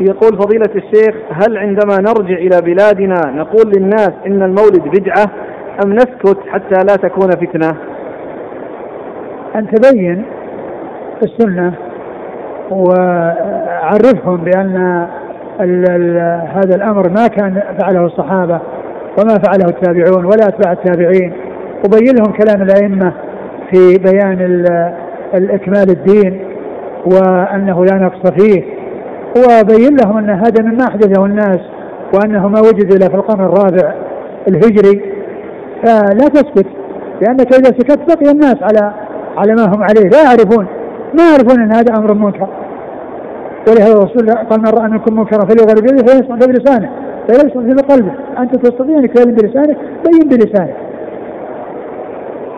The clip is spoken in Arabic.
يقول فضيلة الشيخ هل عندما نرجع إلى بلادنا نقول للناس إن المولد بدعة أم نسكت حتى لا تكون فتنة؟ أن تبين السنة وعرفهم بأن هذا الأمر ما كان فعله الصحابة وما فعله التابعون ولا أتباع التابعين. وبين لهم كلام الأئمة في بيان الإكمال الدين وأنه لا نقص فيه. وبين لهم أن هذا مما أحدثه الناس وأنه ما وجد إلا في القرن الرابع الهجري. فلا تسكت لأنك إذا سكت بقي الناس على على ما هم عليه. لا يعرفون ما يعرفون أن هذا أمر منكر. ولهذا الرسول قال من رأى منكم منكرا فليغير بيده فيصنع بلسانه فيصنع في قلبه. أنت تستطيع أن تكلم بلسانك؟ بين بلسانك.